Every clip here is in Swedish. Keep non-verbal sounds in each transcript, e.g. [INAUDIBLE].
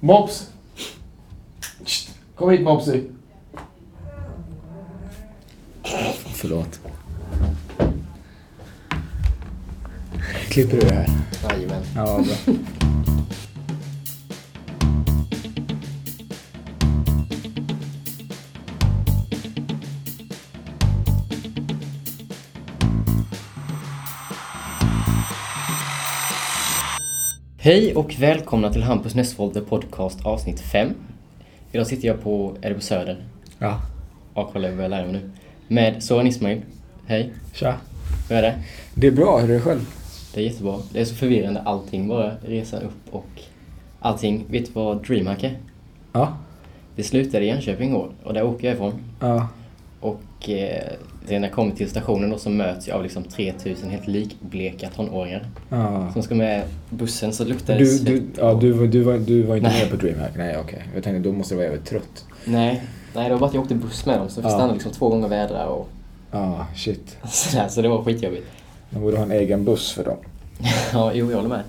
Mops! Kom hit Mopsy. Förlåt. Klipper du det här? Jajamän. Ja, bra. Hej och välkomna till Hampus Nessvold Podcast avsnitt 5. Idag sitter jag på, är det på Söder? Ja. Ja, kolla jag börjar lära mig nu. Med Soran Ismail. Hej, Tja. hur är det? Det är bra, hur är det själv? Det är jättebra. Det är så förvirrande allting bara. Resan upp och allting. Vet du vad DreamHack är? Ja. Det slutade i Jönköping igår och där åker jag ifrån. Ja. Och eh, när jag kommer till stationen då så möts jag av liksom 3000 helt likbleka tonåringar. ja. Som ska med bussen så luktar det Du, du, ja, du, var- du, var, du var inte Nej. med på DreamHack? Nej, okej. Jag tänkte då måste du vara jävligt trött. Nej, nej det var bara att jag åkte buss med dem så jag fick Ja. stanna liksom två gånger vädra och Ja, shit. [LAUGHS] sådär, så det var skitjobbigt. Man borde ha en egen buss för dem. [LAUGHS] ja, jo, jag håller med.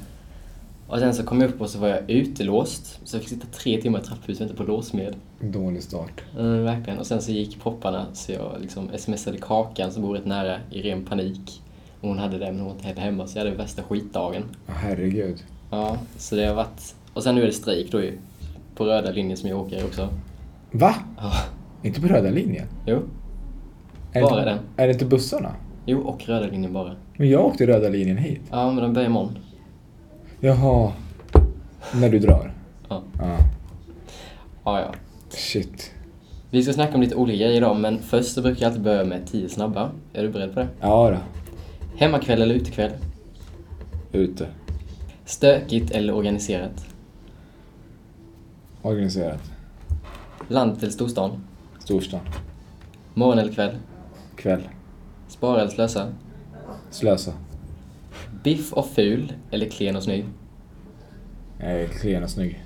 Och sen så kom jag upp och så var jag utelåst. Så jag fick sitta tre timmar i trapphuset och vänta på låsmed. Dålig start. Mm, verkligen. Och sen så gick propparna så jag liksom smsade Kakan som bor rätt nära i ren panik. Och hon hade det men hon var inte hemma så jag hade värsta skitdagen. Ja, herregud. Ja, så det har varit... Och sen nu är det strejk då ju. På röda linjen som jag åker också. Va? Ja, Inte på röda linjen? jo. Är Bara det, den. Är det inte bussarna? Jo, och röda linjen bara. Men jag åkte röda linjen hit. Ja, men de börjar imorgon. Jaha. När du drar? Ja. Ja. Ja, ja. Shit. Vi ska snacka om lite olika grejer idag, men först så brukar jag alltid börja med 10 snabba. Är du beredd på det? Ja då. Hemmakväll eller utekväll? Ute. Stökigt eller organiserat? Organiserat. Landet eller storstan? Storstan. Morgon eller kväll? Kväll. Spara eller slösa? Slösa. Biff och ful eller klen och snygg? Jag är klen och snygg.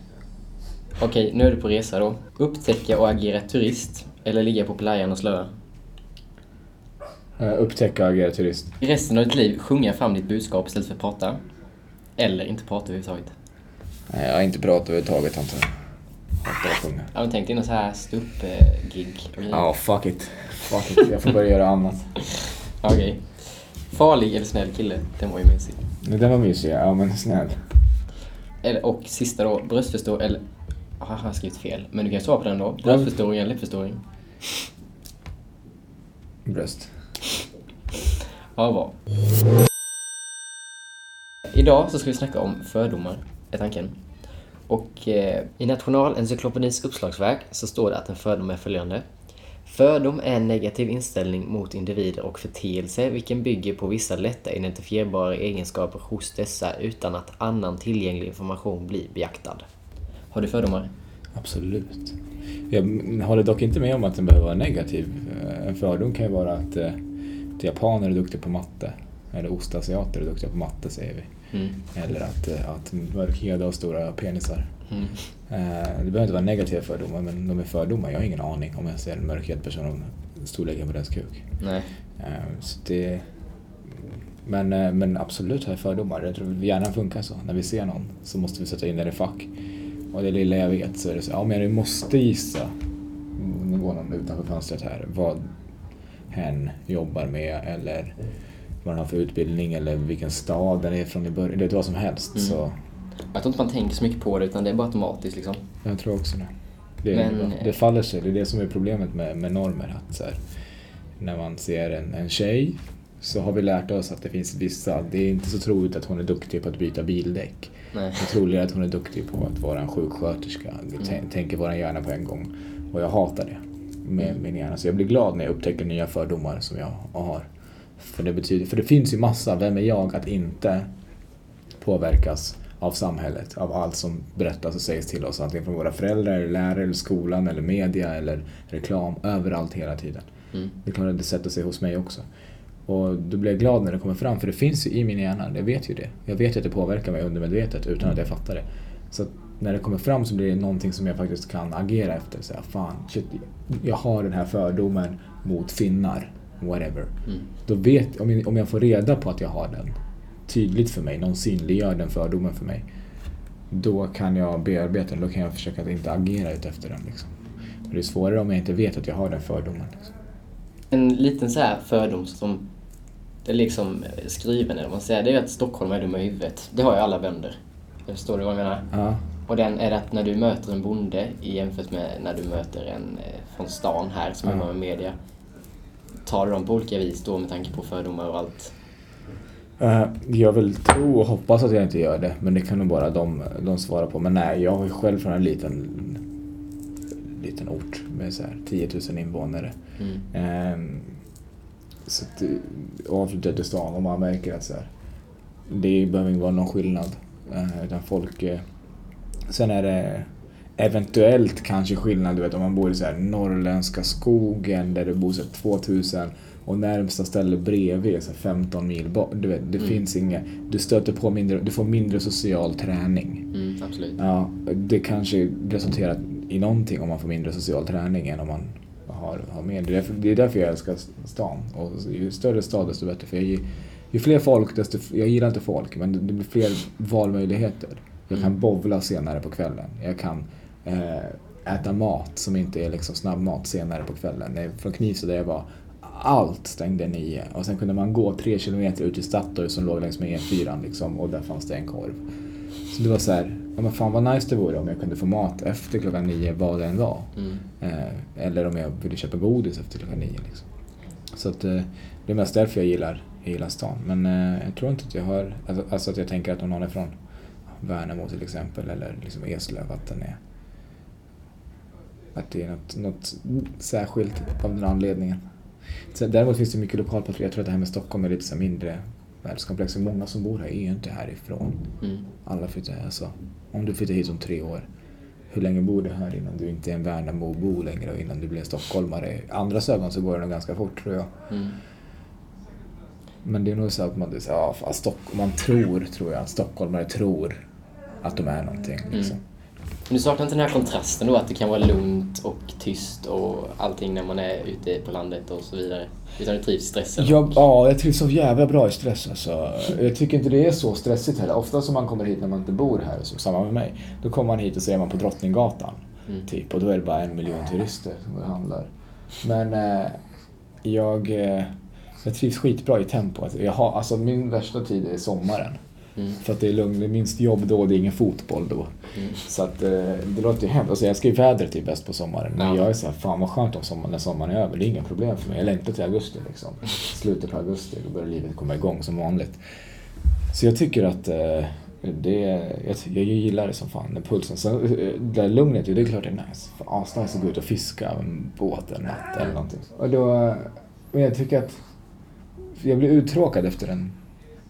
Okej, nu är du på resa då. Upptäcka och agera turist eller ligga på playan och slöa? Eh, Upptäcka och agera turist. I resten av ditt liv sjunga fram ditt budskap istället för att prata. Eller inte prata överhuvudtaget. Nej, jag har inte pratat överhuvudtaget antar jag. Att sjunga. Ja, men tänk dig någon så här ståupp-gig. Ja, fuck it. Fuck it. Jag får börja göra annat. [LAUGHS] Okej. Farlig eller snäll kille? Den var ju mysig. Den var mysig, ja men snäll. Eller, och sista då, bröstförstoring eller... Ah, jag har skrivit fel. Men du kan svara på den då. Bröstförstoring eller läppförstoring? Bröst. Ja, bra. Idag så ska vi snacka om fördomar, är tanken. Och eh, i Nationalencyklopedins uppslagsverk så står det att en fördom är följande. Fördom är en negativ inställning mot individer och förteelser vilken bygger på vissa lätta identifierbara egenskaper hos dessa utan att annan tillgänglig information blir beaktad. Har du fördomar? Absolut. Jag håller dock inte med om att den behöver vara negativ. En fördom kan ju vara att att japaner är duktiga på matte. Eller ostasiater är duktiga på matte säger vi. Mm. Eller att, eh, att mörkhyade har stora penisar. Mm. Eh, Det behöver inte vara negativa fördomar, men de är fördomar. Jag har ingen aning om jag ser en mörkhyad person om storleken på deras kuk. Nej. Eh, Så det... Men, men absolut har jag fördomar. Jag tror hjärnan funkar så. När vi ser någon så måste vi sätta in den i fack. Och det lilla jag vet så är det så, ja men du måste gissa, nu går någon utanför fönstret här, vad hen jobbar med eller vad den har för utbildning eller vilken stad den är från i början. Det är vad som helst. Mm. Så Jag tror inte man tänker så mycket på det utan det är bara automatiskt liksom. jag tror också det. Det, Men- det faller sig. Det är det som är problemet med, med normer. Att här, när man ser en, en tjej så har vi lärt oss att det finns vissa, det är inte så troligt att hon är duktig på att byta bildäck. Nej. Det är troligare att hon är duktig på att vara en sjuksköterska. T- Tänker vår hjärna på en gång. Och jag hatar det med min hjärna. Så jag blir glad när jag upptäcker nya fördomar som jag har. För det, betyder, för det finns ju massa, vem är jag att inte påverkas av samhället, av allt som berättas och sägs till oss. Antingen från våra föräldrar, eller lärare, eller skolan, eller media, eller reklam. Överallt hela tiden. Mm. Det är klart att det sätter sig hos mig också. Och då blir jag glad när det kommer fram, för det finns ju i min hjärna. Jag vet ju det. Jag vet ju att det påverkar mig undermedvetet utan att jag fattar det. Så när det kommer fram så blir det någonting som jag faktiskt kan agera efter. Så här, fan, shit, jag har den här fördomen mot finnar, whatever. Mm. Då vet, om jag, om jag får reda på att jag har den, tydligt för mig, någon synliggör den fördomen för mig. då kan jag bearbeta den. Då kan jag försöka att inte agera ut efter den. Liksom. Det är svårare om jag inte vet att jag har den fördomen. Liksom. En liten så här fördom som är liksom skriven, eller man säger, det är att Stockholm är dumma i huvudet. Det har ju alla bönder. Förstår du vad jag menar? Ja. Och den är att när du möter en bonde i jämfört med när du möter en eh, från stan här som Ja. jobbar med media. Tar dem på olika vis då med tanke på fördomar och allt? Eh, Jag vill tro och hoppas att jag inte gör det, men det kan nog bara de, de svara på. Men nej, jag är själv från en liten, liten ort med så här 10 000 invånare. Mm. Ehm, så att, det- avflyttad till stan och man märker att så här, det behöver inte vara någon skillnad. Eh, utan folk... Eh, sen är det eventuellt kanske skillnad, du vet om man bor i så här norrländska skogen där det bor så här 2000 och närmsta ställe bredvid är så här 15 mil bort. Du vet, det Mm. finns inga... Du stöter på mindre, du får mindre social träning. Mm, absolut. Ja, det kanske resulterar i någonting om man får mindre social träning än om man har, har mer. Det är, därför, det är därför jag älskar stan. Och ju större stad desto bättre. För jag, ju, ju fler folk desto... Jag gillar inte folk, men det, blir fler valmöjligheter. Jag kan Mm. bovla senare på kvällen. Jag kan äta mat som inte är liksom snabbmat senare på kvällen. Från Knivsta där jag var, allt stängde nio. Och sen kunde man gå tre kilometer ut till Statoil som låg längs med E4 liksom, och där fanns det en korv. Så det var så här, ja men fan vad nice det vore om jag kunde få mat efter klockan nio vad det än var. Mm. Eh, eller om jag ville köpa godis efter klockan nio. Liksom. Så att, eh, det är mest därför jag gillar, jag gillar stan. Men eh, jag tror inte att jag har, alltså, alltså att jag tänker att om någon är från Värnamo till exempel eller liksom Eslöv att den är att det är något, något särskilt av den anledningen. Så, däremot finns det mycket lokalpatruller. Jag tror att det här med Stockholm är lite så här mindre världskomplex. Många som bor här är ju inte härifrån. Mm. Alla flyttar alltså. Om du flyttar hit om tre år, hur länge bor du här innan du inte är en Värnamobo längre och innan du blir en stockholmare? I andras ögon så går det nog ganska fort tror jag. Mm. Men det är nog så att man, ja, Stock, man tror, tror jag, att stockholmare tror att de är någonting. Liksom. Men du saknar inte den här kontrasten då, att det kan vara lugnt och tyst och allting när man är ute på landet och så vidare? Utan du trivs i stressen? Jag, ja, jag trivs så jävla bra i stress alltså. Jag tycker inte det är så stressigt heller. Ofta som man kommer hit när man inte bor här, så samma med mig. Då kommer man hit och så är man på Drottninggatan. Mm. Typ, och då är det bara en miljon turister som går och handlar. Men eh, jag, eh, jag trivs skitbra i tempot. Jag har, alltså min värsta tid är sommaren. Mm. För att det är lugnt, det är minst jobb då, det är ingen fotboll då. Mm. Så att eh, det låter ju hemskt. Alltså jag älskar ju vädret är bäst på sommaren. Men Ja. jag är så här, fan vad skönt om sommaren, när sommaren är över. Det är inga problem för mig. Jag längtar till augusti liksom. Slutet på augusti, då börjar livet komma igång som vanligt. Så jag tycker att eh, det, jag, jag gillar det som fan, den pulsen. Sen eh, det där lugnet, det är klart det är nice. Asnice att gå ut och fiska med en båt en natt eller någonting. Och då, men jag tycker att jag blir uttråkad efter en,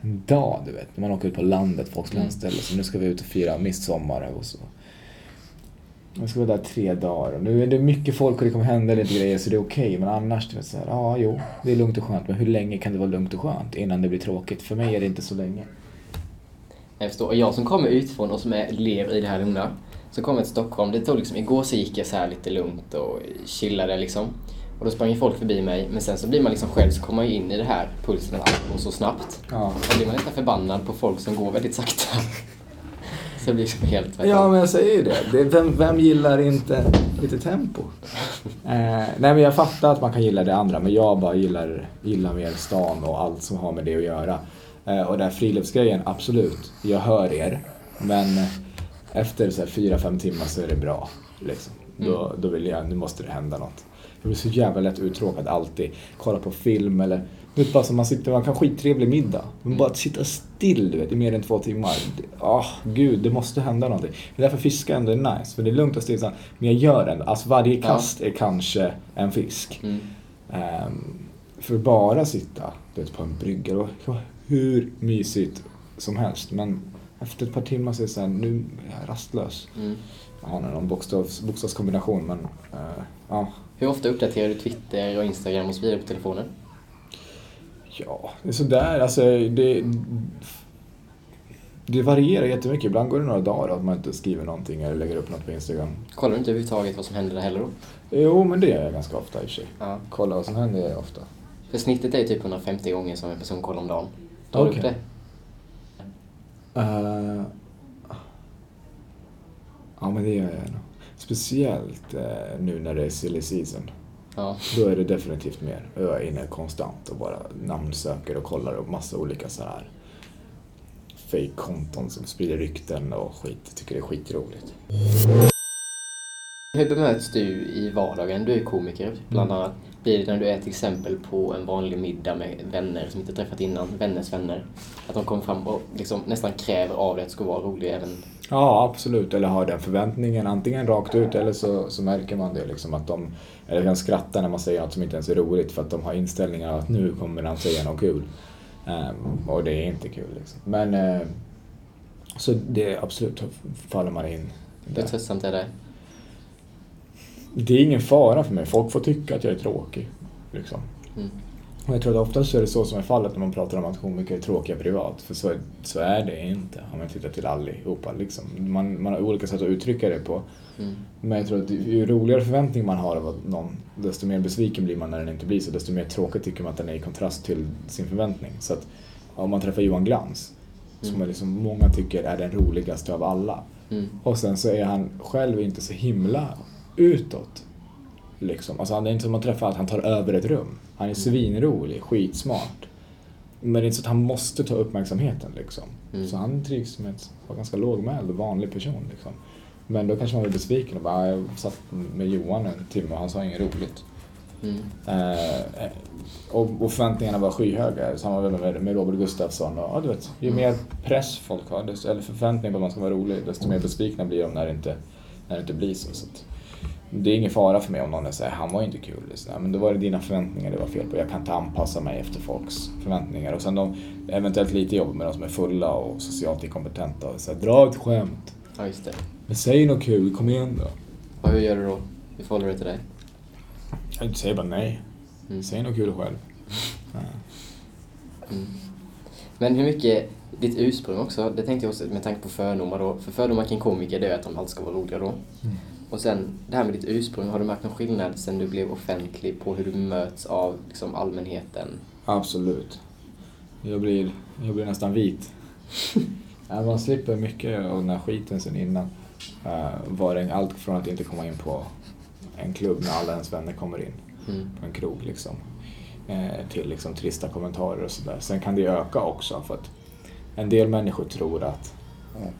en dag, du vet. När man åker ut på landet, folks Mm. landställe. Så nu ska vi ut och fira midsommar och så. Jag ska vara där tre dagar och nu är det mycket folk och det kommer hända lite grejer så det är okej. Men annars, du vet så här, ja jo, det är lugnt och skönt. Men hur länge kan det vara lugnt och skönt innan det blir tråkigt? För mig är det inte så länge. Jag förstår. Och jag som kommer utifrån och som är, lever i det här lugna, som kommer till Stockholm, det tog liksom, igår så gick jag så här lite lugnt och chillade liksom. Och då sprang ju folk förbi mig, men sen så blir man liksom själv så kommer man ju in i det här pulsen att allt går så snabbt. Ja. Då blir man nästan förbannad på folk som går väldigt sakta. [LAUGHS] Så det blir liksom helt tvärtom. Ja, men jag säger ju det. det vem, vem gillar inte lite tempo? [LAUGHS] eh, nej, men jag fattar att man kan gilla det andra, men jag bara gillar, gillar mer stan och allt som har med det att göra. Eh, och den här friluftsgrejen, absolut, jag hör er. Men efter så här fyra, fem timmar så är det bra. Liksom. Då, då vill jag, nu måste det hända något. Jag blir så jävla lätt uttråkad alltid. Kolla på film eller, du vet bara som man sitter, man kan ha skittrevlig middag. Men bara att sitta still du vet, i mer än två timmar. Ah, gud, det måste hända någonting. Det är därför fiska ändå är nice, för det är lugnt och stillsamt. Men jag gör ändå, alltså varje kast är kanske en fisk. Mm. Ehm, för bara sitta du vet, på en brygga, och hur mysigt som helst. Men efter ett par timmar så är det så här, nu är jag rastlös. Mm. Jag har någon bokstavs, bokstavskombination men eh, ja. Hur ofta uppdaterar du Twitter och Instagram och så vidare på telefonen? Ja, det är sådär. Alltså, det, det varierar jättemycket. Ibland går det några dagar att man inte skriver någonting eller lägger upp något på Instagram. Kollar du inte överhuvudtaget vad som händer där heller då? Jo, men det gör jag ganska ofta i och för sig. Ja. Kolla vad som händer gör jag ofta. För snittet är ju typ 150 gånger som en person kollar om dagen. Tar du upp det? Eh, Ja, men det gör jag nog. Speciellt eh, nu när det är silly season. Ja. Då är det definitivt mer. Jag är inne konstant och bara namnsöker och kollar upp massa olika så här fake-konton som sprider rykten och skit. Tycker det är skitroligt. Hur bemöts du i vardagen? Du är komiker, bland Mm. annat. Blir det när du är till exempel på en vanlig middag med vänner som inte träffat innan, vänners vänner, att de kommer fram och liksom nästan kräver av dig att du ska vara rolig även... Ja, absolut. Eller har den förväntningen antingen rakt ut eller så, så märker man det liksom att de eller kan skratta när man säger något som inte ens är roligt för att de har inställningen att nu kommer han säga något kul. Ehm, och det är inte kul liksom. Men eh, så det är absolut faller man in Hur tröttsamt är det? Det är ingen fara för mig. Folk får tycka att jag är tråkig. Liksom. Mm. Och jag tror att oftast är det så som är fallet när man pratar om att komiker är tråkiga privat. För så, så är det inte om man tittar till allihopa. Liksom. Man, man har olika sätt att uttrycka det på. Mm. Men jag tror att ju roligare förväntning man har av någon, desto mer besviken blir man när den inte blir så. Desto mer tråkigt tycker man att den är i kontrast till sin förväntning. Så att om man träffar Johan Glans, som är liksom, många tycker är den roligaste av alla. Mm. Och sen så är han själv inte så himla utåt. Liksom. Alltså det är inte som att träffa att han tar över ett rum. Han är svinrolig, skitsmart. Men det är inte så att han måste ta uppmärksamheten liksom. Mm. Så han trivs med att vara ganska lågmäld och vanlig person liksom. Men då kanske man blir besviken och bara, "Ah, jag satt med Johan en timme och han sa inget roligt. Mm. Eh, och, och förväntningarna var skyhöga. Samma med, med Robert Gustafsson. Och, ja, du vet, ju mer press folk har, desto, eller förväntningar på att man ska vara rolig, desto mer besvikna blir de när det inte, när det inte blir så. så att, det är ingen fara för mig om någon säger han var inte kul. Så, nej, men då var det dina förväntningar det var fel på. Jag kan inte anpassa mig efter folks förväntningar. Och sen de, eventuellt lite jobb med de som är fulla och socialt inkompetenta. Och så här, Dra ett skämt. Ja, just det. Men säg något kul, kom igen då. Och hur gör du då? Hur förhåller du dig till det? Jag säger bara nej. Mm. Säg något kul själv. Ja. Mm. Men hur mycket, ditt ursprung också, det tänkte jag också med tanke på fördomar då. För fördomar kring komiker det är att de alltid ska vara roliga då. Mm. Och sen det här med ditt ursprung, har du märkt någon skillnad sen du blev offentlig på hur du möts av liksom, allmänheten? Absolut. Jag blir, jag blir nästan vit. [LAUGHS] Man slipper mycket av den här skiten sen innan. Uh, var det allt från att inte komma in på en klubb när alla ens vänner kommer in Mm. på en krog liksom. Eh, till liksom trista kommentarer och sådär. Sen kan det öka också för att en del människor tror att off-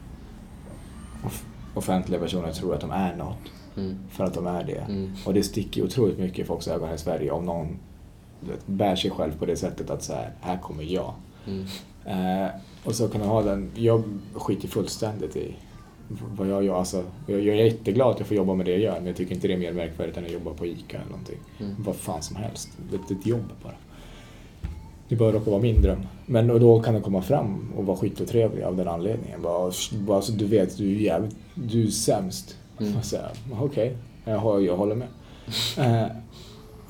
offentliga personer tror att de är något Mm. för att de är det. Mm. Och det sticker otroligt mycket i folks ögon i Sverige om någon vet, bär sig själv på det sättet att så här, här kommer jag. Mm. Eh, och så kan man ha den, jag skiter fullständigt i vad jag gör. Alltså, jag, jag är jätteglad att jag får jobba med det jag gör men jag tycker inte det är mer märkvärdigt än att jobba på ICA eller någonting. Mm. Vad fan som helst. Det det är ett jobb bara. Det bara råkar vara min dröm. Men och då kan det komma fram och vara skitotrevlig av den anledningen. Bara, bara så du vet, du är jävligt, du är sämst. Mm. Okej, jag, hå- jag håller med. Eh,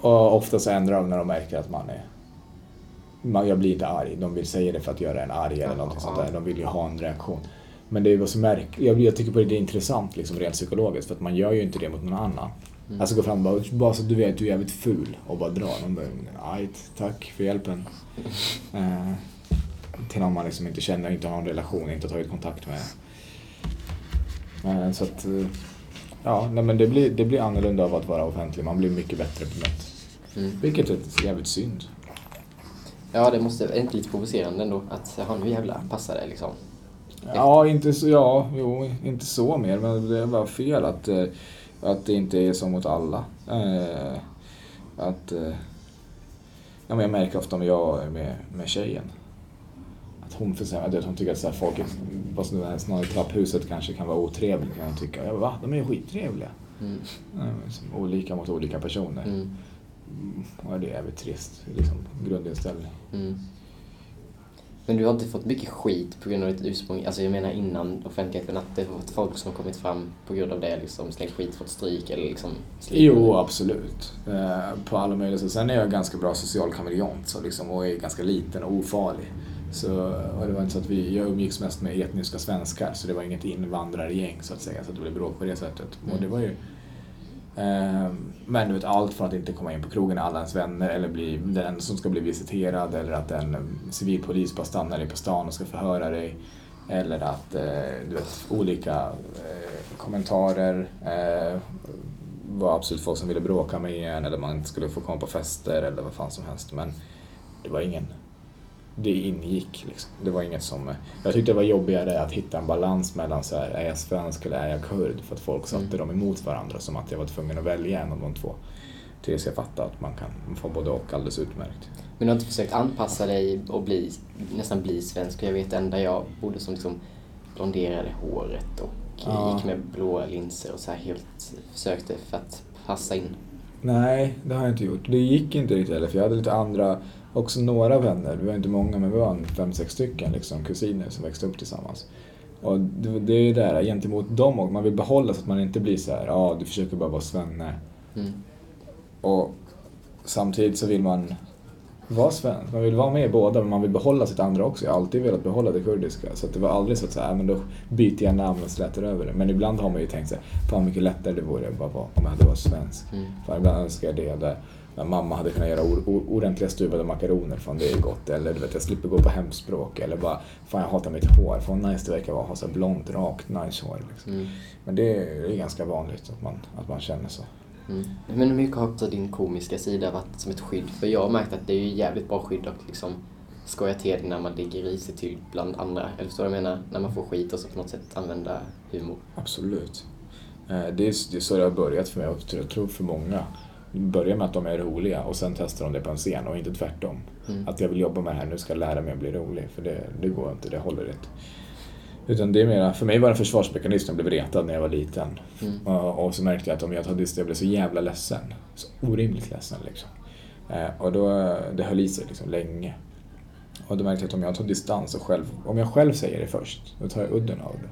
och ofta så ändrar de när de märker att man är man, jag blir inte arg. De vill säga det för att göra en arg eller någonting sånt där. De vill ju ha en reaktion. Men det är vad som märk... jag, jag tycker på det är intressant liksom rent psykologiskt för att man gör ju inte det mot någon annan. Mm. Alltså gå fram och bara, bara så du vet du är jävligt ful och bara dra. Bara, "Ajt, tack för hjälpen. [LAUGHS] Eh, till någon man liksom inte känner, inte har en relation, inte har tagit kontakt med. Eh, så att, eh, ja, nej men det blir, det blir annorlunda av att vara offentlig. Man blir mycket bättre bemött. Mm. Vilket är jävligt synd. Ja, det måste, är inte lite provocerande ändå? Att, jaha, nu jävlar passar det liksom. Ja, inte så, ja, jo, inte så mer, men det är bara fel att, eh, att det inte är så mot alla. Eh, att, eh, ja, men jag märker ofta om jag är med, med tjejen. Att hon, för att hon tycker att så här, folk, vad som snarare trapphuset kanske kan vara otrevligt. Kan jag tycka. Jag bara, va? De är ju skittrevliga. Mm. Ja, men som olika mot olika personer. Mm. Och det är jävligt trist, liksom, grundinställning. Mm. Men du har inte fått mycket skit på grund av ditt ursprung? Alltså jag menar innan offentligheten, att det har varit folk som har kommit fram på grund av det, liksom slängt skit, fått stryk eller liksom... Slik. Jo, absolut. Eh, på alla möjliga sätt. Sen är jag ganska bra social kameleont så liksom, och är ganska liten och ofarlig. Så, och det var inte så att vi, jag umgicks mest med etniska svenskar så det var inget invandrargäng så att säga så att det blev bråk på det sättet. Och det var ju, Ehm, men du vet allt från att inte komma in på krogen med alla ens vänner eller bli den som ska bli visiterad eller att en civilpolis bara stannar dig på stan och ska förhöra dig. Eller att eh, du vet, olika eh, kommentarer eh, var absolut folk som ville bråka med en eller man inte skulle få komma på fester eller vad fan som helst. Men det var ingen... Det ingick liksom. Det var inget som... Jag tyckte det var jobbigare att hitta en balans mellan så här, är jag svensk eller är jag kurd? För att folk satte Mm. dem emot varandra som att jag var tvungen att välja en av de två. Tills jag fattade att man kan få både och alldeles utmärkt. Men du har inte försökt anpassa dig och bli, nästan bli svensk? Jag vet enda jag bodde som liksom blonderade håret och Ja. gick med blåa linser och så här helt försökte för att passa in. Nej, det har jag inte gjort. Det gick inte riktigt heller för jag hade lite andra, också några vänner, vi var inte många men vi var fem, sex stycken liksom, kusiner som växte upp tillsammans. Och det, det är ju det där gentemot dem och man vill behålla så att man inte blir så här, ja ah, du försöker bara vara svenne. Mm. Och samtidigt så vill man vara svensk, man vill vara med i båda men man vill behålla sitt andra också. Jag har alltid velat behålla det kurdiska så att det var aldrig så att säga, men då byter jag namn och slätar över det. Men ibland har man ju tänkt sig, fan mycket lättare det vore bara om jag hade varit svensk. Mm. Fan, ibland önskar jag det där när mamma hade kunnat göra or- or- ordentliga stuvade makaroner, fan det är gott. Eller du vet, jag slipper gå på hemspråk. Eller bara, fan jag hatar mitt hår, fan nice det verkar vara att ha så blont, rakt, nice hår. Liksom. Mm. Men det är, ganska vanligt att man, att man känner så. Mm. Men hur mycket har också din komiska sida varit som ett skydd? För jag har märkt att det är ju jävligt bra skydd att liksom skoja till det när man ligger risigt till bland andra. Eller förstår du vad jag menar? När man får skit och så på något sätt använda humor. Absolut. Eh, Det är, det är så det har börjat för mig och jag tror för många. Börjar med att de är roliga och sen testar de det på en scen och inte tvärtom. Mm. Att jag vill jobba med det här, nu ska jag lära mig att bli rolig. För det, det går inte, det håller inte. Utan det är mera, för mig var det en försvarsmekanism, jag blev retad när jag var liten. Mm. Och, och så märkte jag att om jag tar distans, jag blev så jävla ledsen. Så orimligt ledsen liksom. Eh, och då, det höll i sig liksom länge. Och då märkte jag att om jag tar distans och själv, om jag själv säger det först, då tar jag udden av det.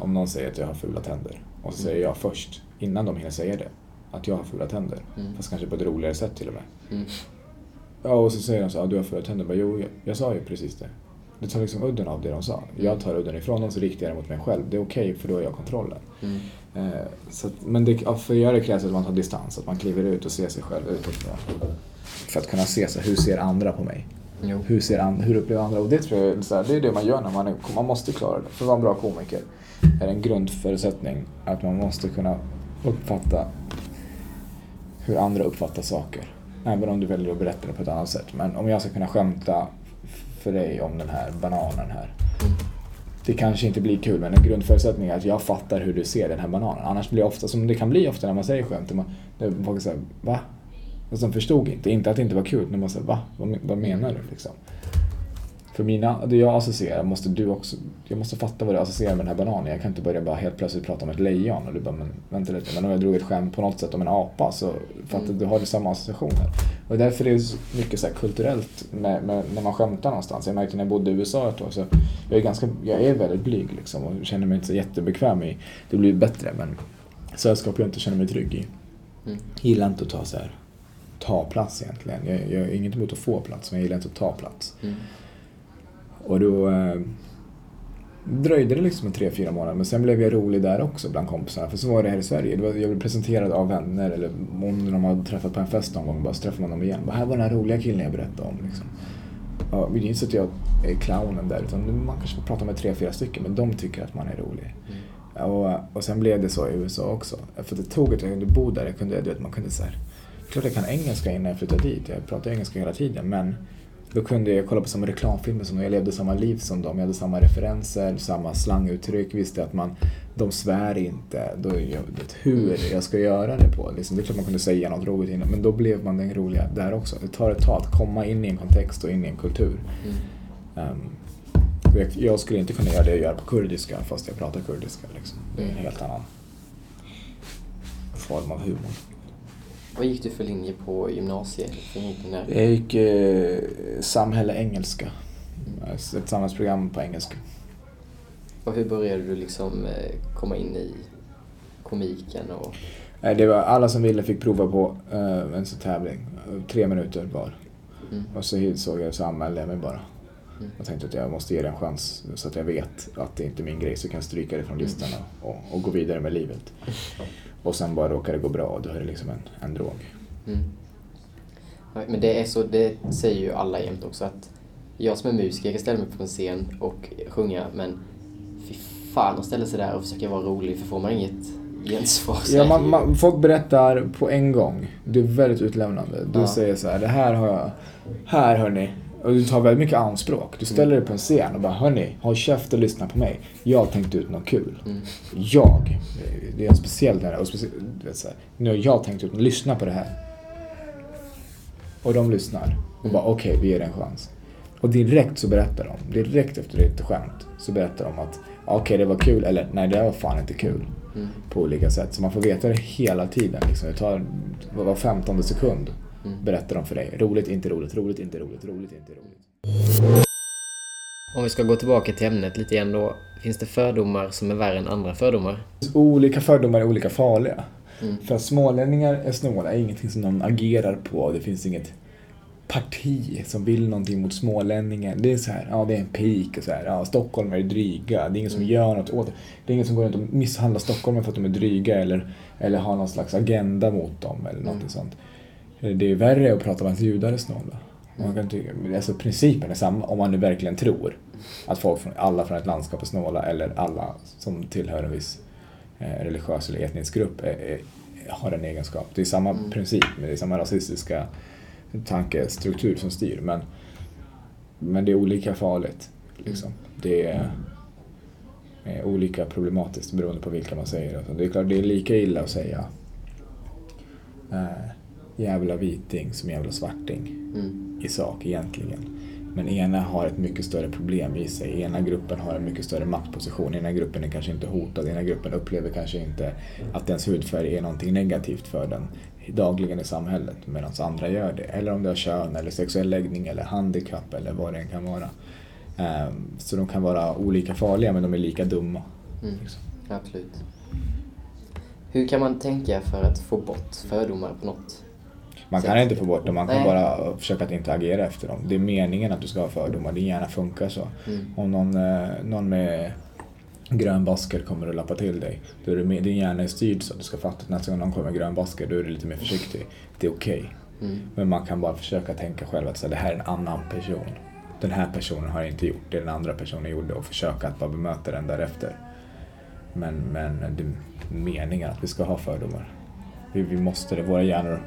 Om någon säger att jag har fula tänder och så säger jag först, innan de hinner säga det, att jag har fula tänder. Mm. Fast kanske på ett roligare sätt till och med. Mm. Ja, och så säger de så ja du har fula tänder. Bara, jo, jag, jag sa ju precis det. Det tar liksom udden av det de sa. Jag tar udden ifrån dem så riktar jag mot mig själv. Det är okej för då har jag kontrollen. Mm. Eh, så att, men det, ja, för att göra det krävs att man tar distans, att man kliver ut och ser sig själv utifrån. För att kunna se så hur ser andra på mig? Jo. Hur, ser an, hur upplever andra? Och det tror jag är så här, det är det man gör när man är, man måste klara det. För att vara en bra komiker är en grundförutsättning att man måste kunna uppfatta hur andra uppfattar saker. Även om du väljer att berätta det på ett annat sätt. Men om jag ska kunna skämta för dig om den här bananen här. Det kanske inte blir kul men en grundförutsättning är att jag fattar hur du ser den här bananen. Annars blir det ofta, som det kan bli ofta när man säger skämt, man, folk säger va? Och de förstod inte. Inte att det inte var kul, men man säger va? Vad, vad menar du liksom? För mina, det jag associerar måste du också, jag måste fatta vad du associerar med den här bananen. Jag kan inte börja bara helt plötsligt prata om ett lejon och du bara, men vänta lite. Men om jag drog ett skämt på något sätt om en apa så fattar Mm. du, har du samma associationer. Och därför är det så mycket så kulturellt med, med, när man skämtar någonstans. Jag märkte när jag bodde i USA ett år så jag är, ganska, jag är väldigt blyg liksom och känner mig inte så jättebekväm i. Det blir bättre men sällskap jag inte känner mig trygg i. Mm. Gillar inte att ta så här, ta plats egentligen. Jag, jag är inget emot att få plats men jag gillar inte att ta plats. Mm. Och då eh, dröjde det liksom tre, fyra månader. Men sen blev jag rolig där också bland kompisarna. För så var det här i Sverige. Var, jag blev presenterad av vänner eller om de hade träffat på en fest någon gång. Bara så träffade man dem igen. Bara, här var den här roliga killen jag berättade om. Liksom. Ja, det är inte så att jag är clownen där. Utan man kanske får prata med tre, fyra stycken. Men de tycker att man är rolig. Och, och sen blev det så i USA också. För det tog att jag kunde bo där. Jag kunde, du vet, man kunde så här, klart jag kan engelska innan jag flyttade dit. Jag pratar engelska hela tiden. Men då kunde jag kolla på samma reklamfilmer som dem. Jag levde samma liv som dem. Jag hade samma referenser, samma slanguttryck. Visste att man, de svär inte. Då, jag vet hur jag ska göra det på. Liksom, det är klart man kunde säga något roligt innan. Men då blev man den roliga där också. Det tar ett tag att komma in i en kontext och in i en kultur. Mm. Um, jag, jag skulle inte kunna göra det jag gör på kurdiska fast jag pratar kurdiska. Liksom. Det är en helt annan form av humor. Vad gick du för linje på gymnasiet? Jag gick eh, samhälle engelska. Alltså Ett samhällsprogram på engelska. Och hur började du liksom eh, komma in i komiken och... Nej, Det var alla som ville fick prova på eh, en sån tävling. Eh, Tre minuter var. Mm. Och så såg jag så anmälde jag mig bara. Mm. Jag tänkte att jag måste ge det en chans så att jag vet att det inte är min grej så jag kan stryka det från listan och, och gå vidare med livet. Och sen bara råkar det gå bra och då är det liksom en, en drog. Mm. Men det är så, det säger ju alla jämt också att jag som är musiker kan ställa mig på en scen och sjunga men fan att ställa sig där och försöka vara rolig för får man inget gensvar så Ja, man, man, folk berättar på en gång. Det är väldigt utlämnande. Du Ja. säger så här, det här har jag, här hörni. Och du tar väldigt mycket anspråk. Du ställer dig på en scen och bara, hörni, håll käft och lyssna på mig. Jag har tänkt ut något kul. Mm. Jag, det är en speciell där och speciell, du vet så här, nu har jag tänkt ut, lyssna på det här. Och de lyssnar och bara, okej, vi ger det en chans. Och direkt så berättar de, direkt efter ett skämt, så berättar de att okej, det var kul, eller nej, det var fan inte kul. Mm. På olika sätt. Så man får veta det hela tiden. Liksom. Det tar var femtonde sekund. Mm. Berättar de för dig. Roligt, inte roligt, roligt, inte roligt, roligt, inte roligt. Om vi ska gå tillbaka till ämnet lite igen då. Finns det fördomar som är värre än andra fördomar? Olika fördomar är olika farliga. Mm. För att smålänningar är snåla är ingenting som någon agerar på. Det finns inget parti som vill någonting mot smålänningen. Det är så här, ja det är en pik och så här, ja Stockholm är dryga. Det är ingen som gör något åt det. Det är ingen som går runt och misshandlar Stockholm för att de är dryga eller, eller har någon slags agenda mot dem eller någonting sånt. Det är värre att prata om att judar är snåla. Man kan tycka, alltså principen är samma om man nu verkligen tror att folk från, alla från ett landskap är snåla eller alla som tillhör en viss eh, religiös eller etnisk grupp är, är, har en egenskap. Det är samma princip, men det är samma rasistiska tankestruktur som styr. Men, men det är olika farligt. Liksom. Det är, är olika problematiskt beroende på vilka man säger. Det är klart, det är lika illa att säga eh, jävla viting som jävla svarting Mm. i sak egentligen. Men ena har ett mycket större problem i sig. Ena gruppen har en mycket större maktposition. Ena gruppen är kanske inte hotad. Ena gruppen upplever kanske inte att ens hudfärg är någonting negativt för den dagligen i samhället. Medan andra gör det. Eller om det har kön eller sexuell läggning eller handikapp eller vad det än kan vara. Ehm, Så de kan vara olika farliga men de är lika dumma. Mm. liksom. Absolut. Hur kan man tänka för att få bort fördomar på något? Man kan att- inte få bort dem, man kan Nej. bara försöka att inte agera efter dem. Det är meningen att du ska ha fördomar, din hjärna funkar så. Mm. Om någon, eh, någon med grön basker kommer och lappar till dig, då är det med, din hjärna är styrd så att du ska fatta att nästa gång någon kommer med grön basker, då är du lite mer försiktig. Det är okej. Mm. Men man kan bara försöka tänka själv att så, det här är en annan person. Den här personen har inte gjort det den andra personen gjorde och försöka att bara bemöta den därefter. Men, men det är meningen att vi ska ha fördomar. Vi, vi måste det, våra hjärnor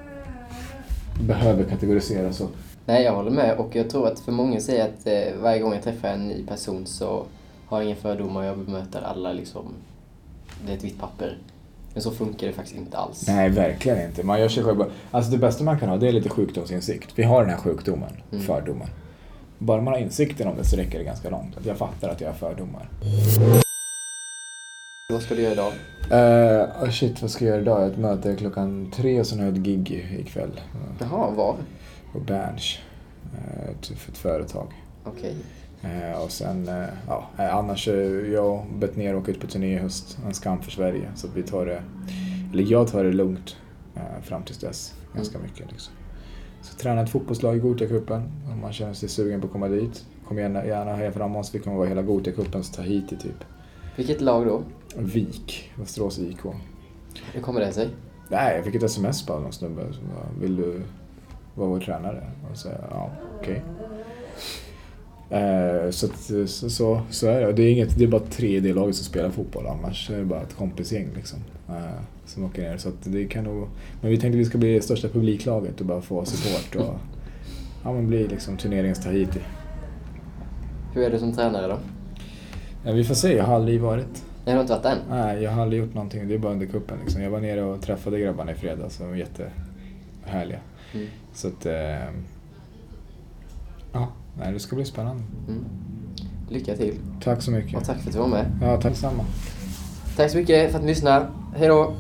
behöver kategoriseras upp. Nej, jag håller med och jag tror att för många säger att eh, varje gång jag träffar en ny person så har jag inga fördomar och jag bemöter alla liksom. Det är ett vitt papper. Men så funkar det faktiskt inte alls. Nej, verkligen inte. Man gör sig själv. Alltså det bästa man kan ha, det är lite sjukdomsinsikt. Vi har den här sjukdomen, Mm. fördomar. Bara man har insikten om det så räcker det ganska långt. Att jag fattar att jag har fördomar. Vad ska du göra idag? Uh, oh shit, vad ska jag göra idag? Jag har ett möte klockan tre och sen har jag ett gig ikväll. Uh, Jaha, var? på Berns. Uh, för ett företag. Okej. Eh, och sen, eh, ja, annars är jag och Bettner åker ut på turné i höst. En skam för Sverige. Så vi tar det, eller jag tar det lugnt fram tills dess. Ganska mycket liksom. Så träna ett fotbollslag i Gothia-cupen om man känner sig sugen på att komma dit. Kom gärna, gärna heja fram oss. Vi kommer vara hela Gothia-cupens Tahiti typ. Vilket lag då? Vik, Västerås IK. Hur kommer det sig? Nej, jag fick ett sms bara av någon snubbe som bara, vill du vara vår tränare? Och så, ja, okej. Eh, så, att, så, så, så är det. Det är, inget, det är bara tre i det laget som spelar fotboll. Annars är det bara ett kompisgäng liksom. Eh, som åker ner. Så det kan nog, men vi tänkte att vi ska bli det största publiklaget och bara få support och ja, men bli liksom turneringens Tahiti. Hur är du som tränare då? Ja, vi får se, jag har aldrig varit. Nej, du har inte varit än? Nej, jag har aldrig gjort någonting. Det är bara under kuppen liksom. Jag var nere och träffade grabbarna i fredags. De var jättehärliga. Mm. Så att... Eh, ja, nej, det ska bli spännande. Mm. Lycka till. Tack så mycket. Och tack för att du var med. Ja, tack samma. Tack så mycket för att ni lyssnar. Hej då!